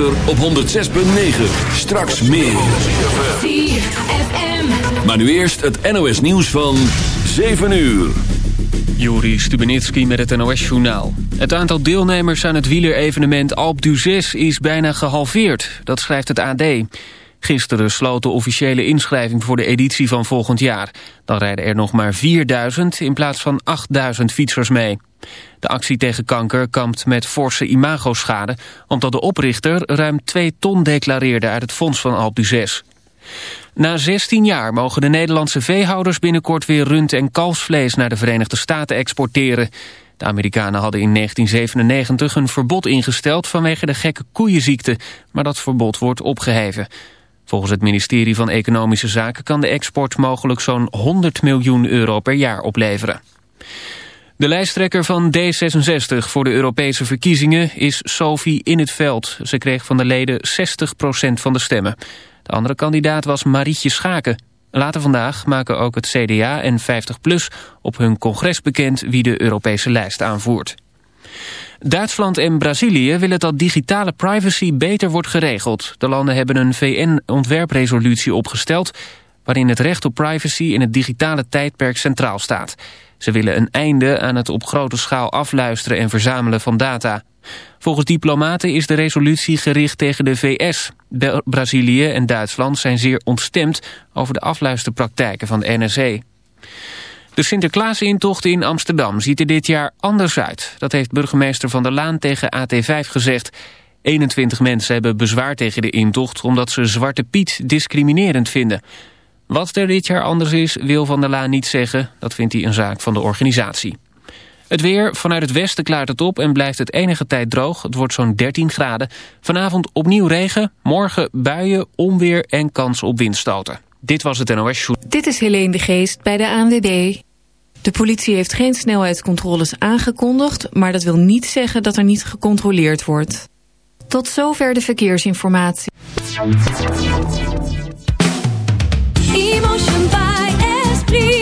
op 106.9. Straks meer. Maar nu eerst het NOS nieuws van 7 uur. Juri Stubenitski met het NOS-journaal. Het aantal deelnemers aan het wielerevenement Alpe d'Huez is bijna gehalveerd. Dat schrijft het AD. Gisteren sloot de officiële inschrijving voor de editie van volgend jaar. Dan rijden er nog maar 4000 in plaats van 8000 fietsers mee. De actie tegen kanker kampt met forse imagoschade... omdat de oprichter ruim 2 ton declareerde uit het fonds van d'Huez. Na 16 jaar mogen de Nederlandse veehouders binnenkort weer rund- en kalfsvlees naar de Verenigde Staten exporteren. De Amerikanen hadden in 1997 een verbod ingesteld vanwege de gekke koeienziekte, maar dat verbod wordt opgeheven. Volgens het ministerie van Economische Zaken kan de export mogelijk zo'n 100 miljoen euro per jaar opleveren. De lijsttrekker van D66 voor de Europese verkiezingen is Sophie In het Veld. Ze kreeg van de leden 60% van de stemmen. De andere kandidaat was Marietje Schaken. Later vandaag maken ook het CDA en 50PLUS op hun congres bekend wie de Europese lijst aanvoert. Duitsland en Brazilië willen dat digitale privacy beter wordt geregeld. De landen hebben een VN-ontwerpresolutie opgesteld... waarin het recht op privacy in het digitale tijdperk centraal staat. Ze willen een einde aan het op grote schaal afluisteren en verzamelen van data. Volgens diplomaten is de resolutie gericht tegen de VS. Brazilië en Duitsland zijn zeer ontstemd over de afluisterpraktijken van de NSE. De Sinterklaasintocht in Amsterdam ziet er dit jaar anders uit. Dat heeft burgemeester Van der Laan tegen AT5 gezegd. 21 mensen hebben bezwaar tegen de intocht... omdat ze Zwarte Piet discriminerend vinden. Wat er dit jaar anders is, wil Van der Laan niet zeggen. Dat vindt hij een zaak van de organisatie. Het weer, vanuit het westen klaart het op en blijft het enige tijd droog. Het wordt zo'n 13 graden. Vanavond opnieuw regen, morgen buien, onweer en kans op windstoten. Dit was het NOS Show. Dit is Helene de Geest bij de ANWB. De politie heeft geen snelheidscontroles aangekondigd... maar dat wil niet zeggen dat er niet gecontroleerd wordt. Tot zover de verkeersinformatie. Emotion by Esprit.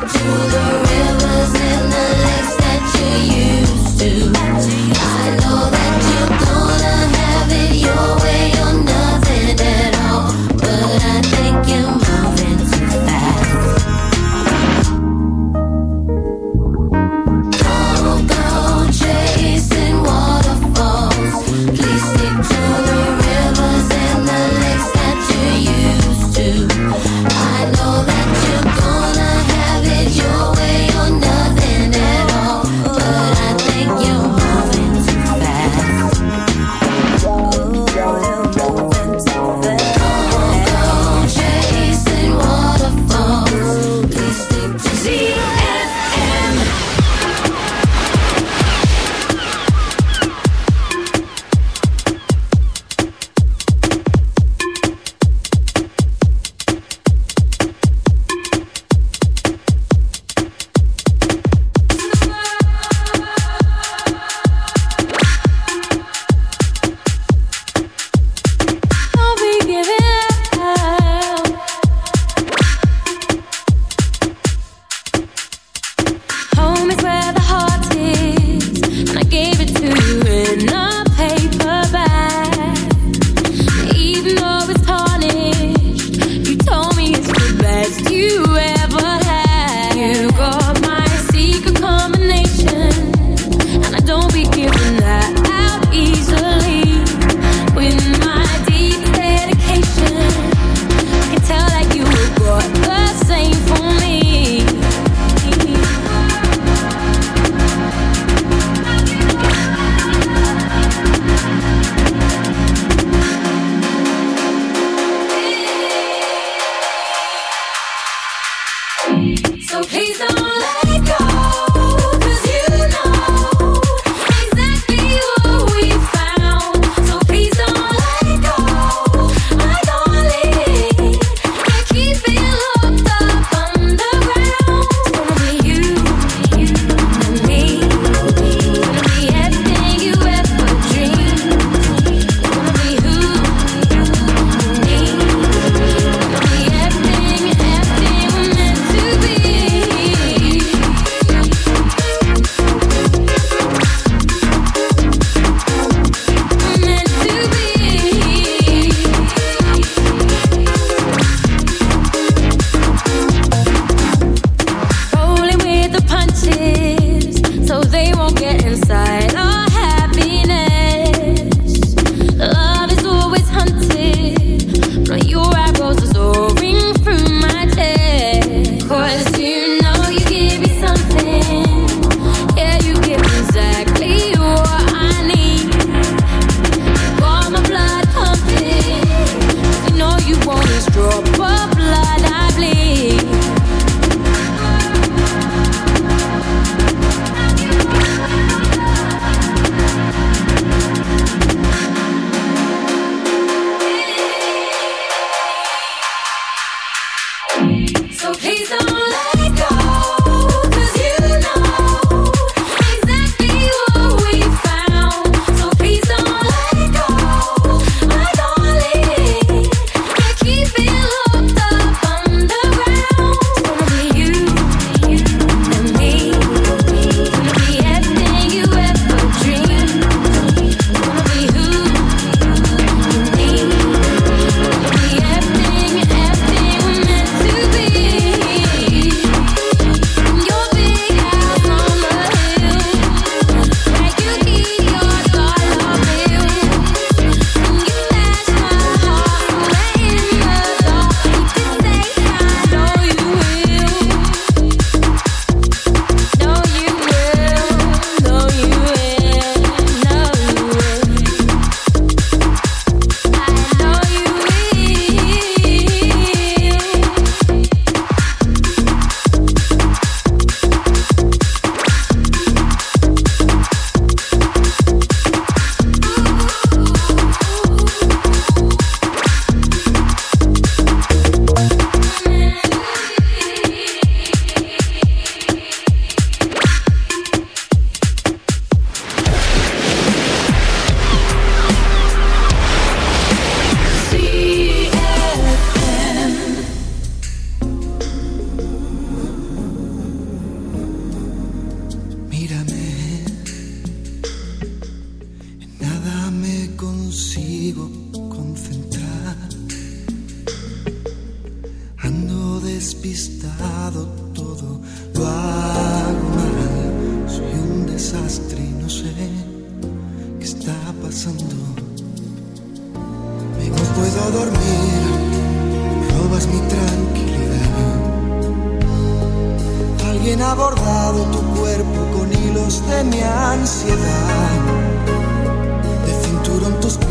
to the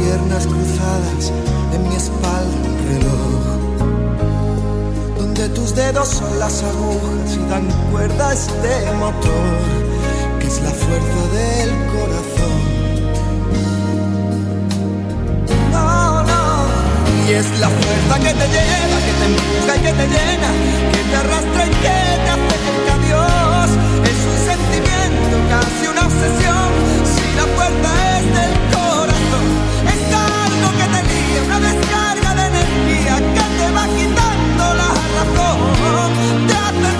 piernas cruzadas, en mi espalda un reloj. Donde tus dedos son las agujas y dan cuerda a este motor, que es la fuerza del corazón. No, no, y es la fuerza que te lleva, que te empuja y que te llena, que te arrastra y que te acerca a Dios. Es un sentimiento, casi una obsesión. Si la fuerza es del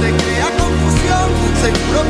te crea confusión. Seguro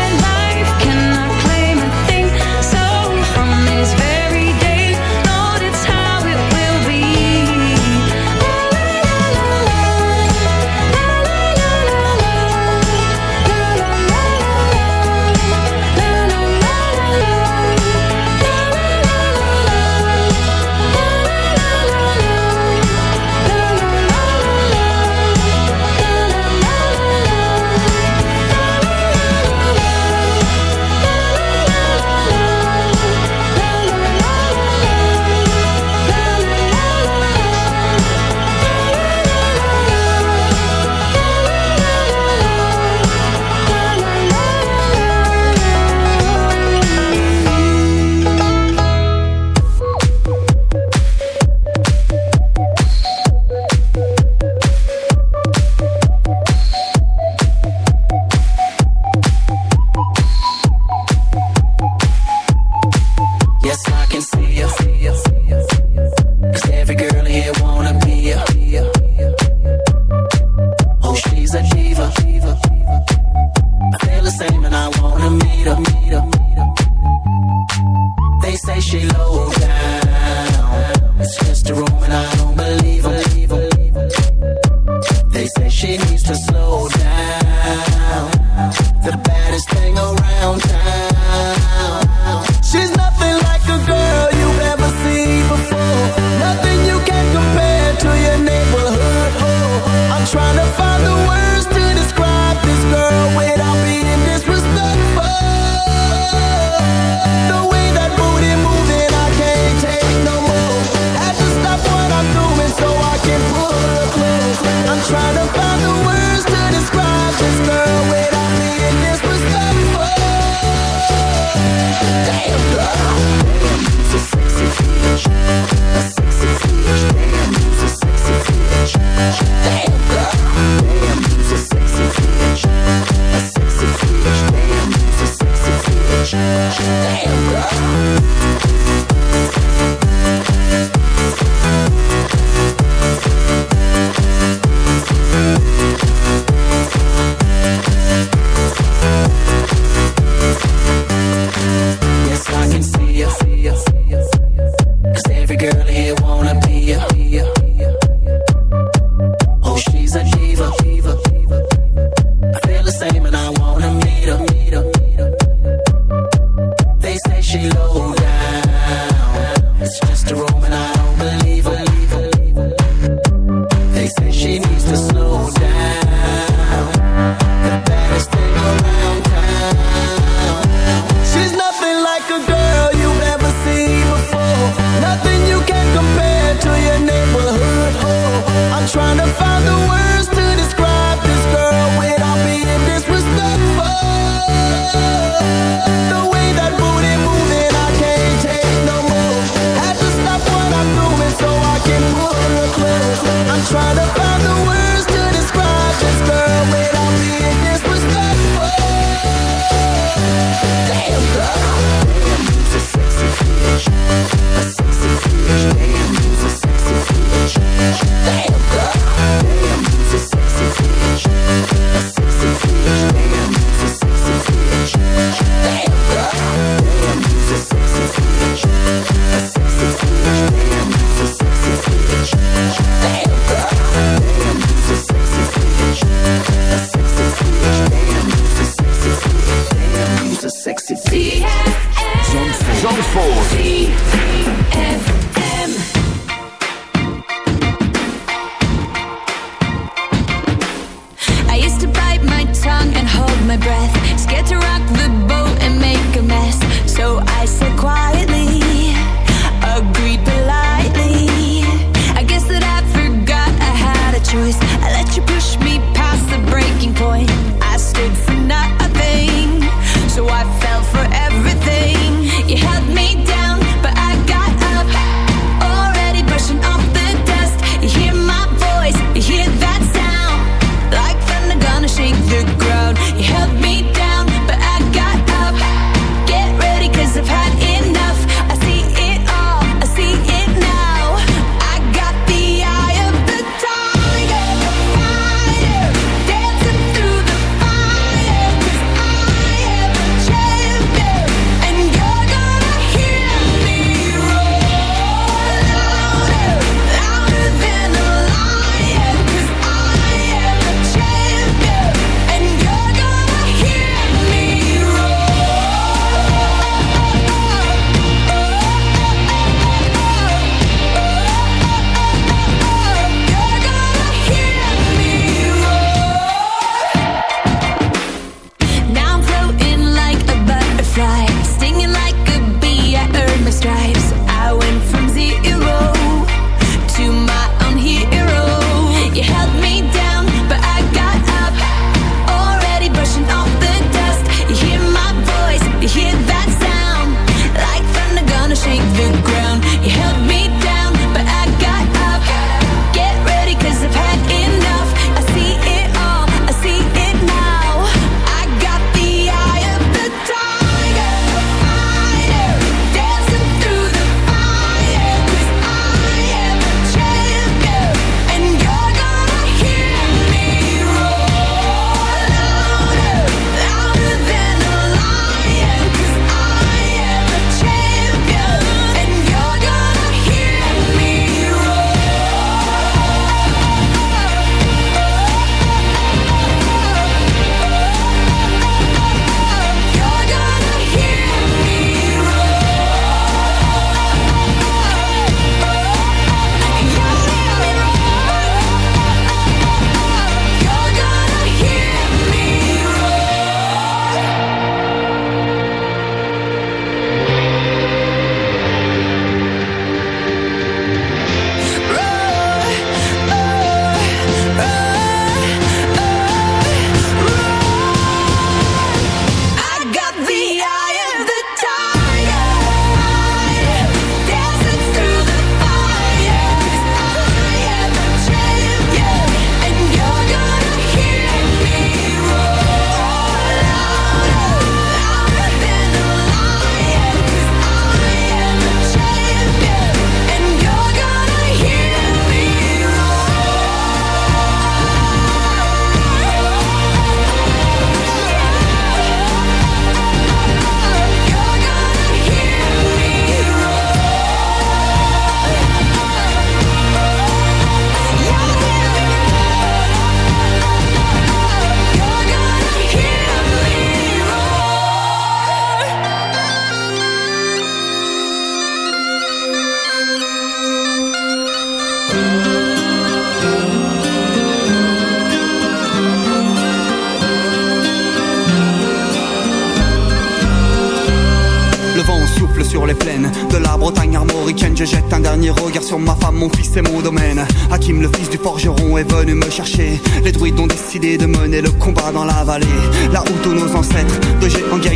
me chercher. Les druides ont décidé de mener le combat dans la vallée. Là où tous nos ancêtres,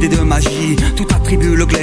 vide et de magie.